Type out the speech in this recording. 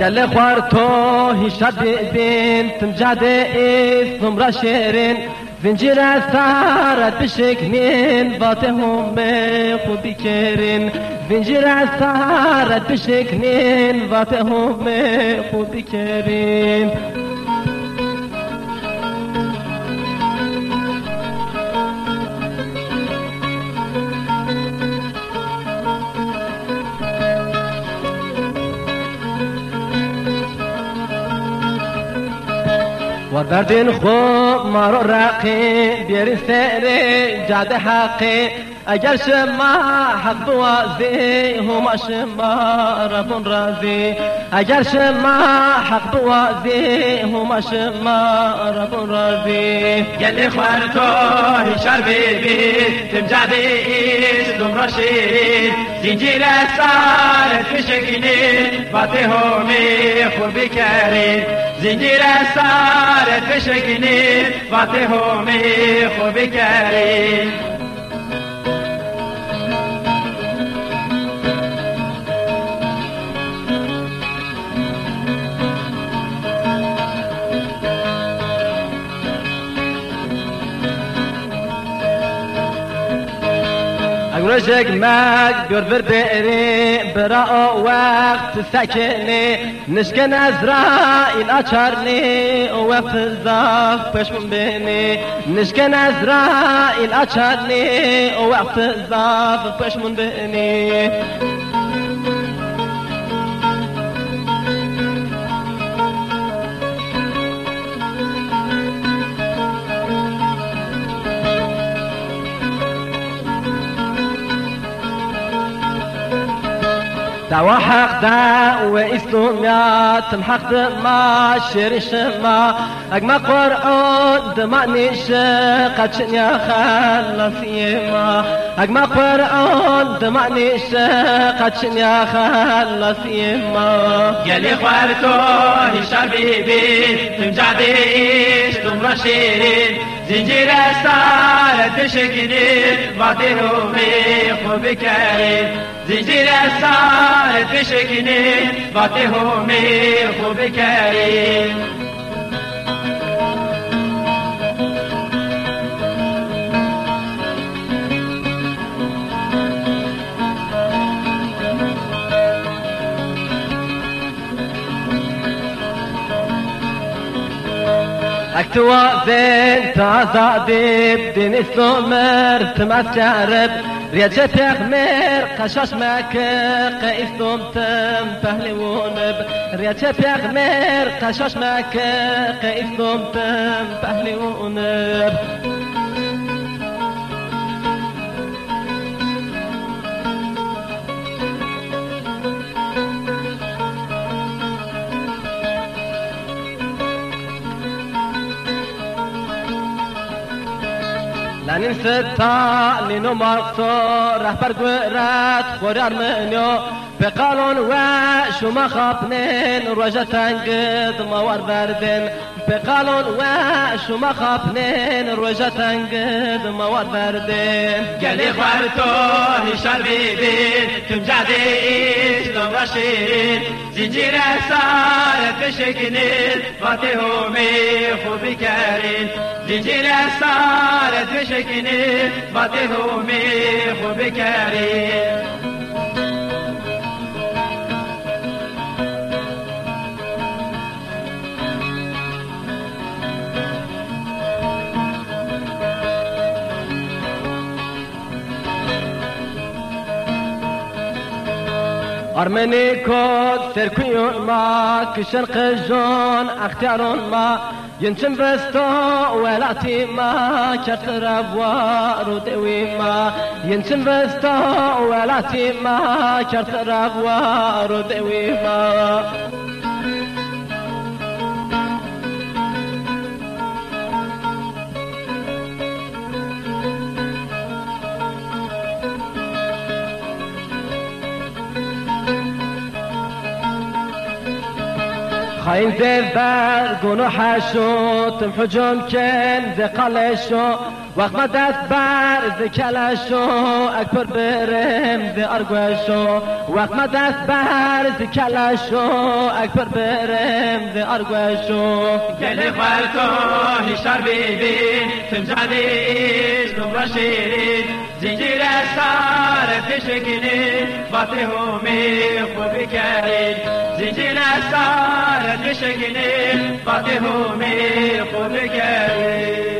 گل خوار تو بین تم جاده ایست نمرا شیرین. زنجیر سارت بشکنین باته هم خوبی کرین زنجیر سارت بشکنین باته هم خوبی کرین وردين خو مارو راقي بير سيري جاد حقي اجل شما حق بوازي هما شما رب رازي اجل شما حق بوازي هما شما رب رازي گل خوارتو هشار بیبی تم جادی ایش دم رشید. زنجیر سارت بشکنید باته همی خوبی کرید زنجیر سارت بشکنید باته همی خوبی کرید رجك ما قربر بئري براء وقت سكني نشكن أزرائيل أشارني وقت الزاف من بيني نشكن أزرائيل أشارني وقت الزاف من بيني دوا حق دا حق تمحق دما شرشما اگم قرآن دم نیش قد نیا خلص يما اگم قرآن ما نيش قد شنيا خلص يما يلي خوارتو هشام بيبي تم تمرشيرين زنجیر استار سارت بشکنید باته همی خوب کرید زنجیر سارت بشکنید باته همی خوب کرید أكتوا بين تعذابيب دين الثمر تمتعرب رياجة تغمير قشاش معك قيس دوم تم فهلي ونب رياجة تغمير قشاش معك قيس دوم تم فهلي ونب تنين ستا لينو مارسو رهبر قرات خورار منيو بقالون وشما خابنين رجا تنقد موار بردن بقالون وشما خابنين رجا تنقد موار بردن قالي خوارتو هشار بيبين تمجادي إيش نمرشين زنجیر سارت بشکنید باته همی خوبی کرید زنجیر سارت بشکنید باته همی خوبی کرید أرمني كود سيركيون ما كشن قجون اختيارون ما ينشم بستو ولاتي ما كرت ربوا رودوي ما. ينشم بستو ولاتي ما كرت ربوا رودوي ما. قولوا حشو تم حجوم كن ذي قلشو وقت ما دبر ذي كلشو أكبر برم ذي أرقوشو وقت ما دبر ذي كلشو أكبر برم ذي أرقوشو قال خالتو هشار بيبين تمجادي اسلوب رشيد زنجير سار تشكني باتهومي خوبي كريم زنجير سار بشكل قد همي قد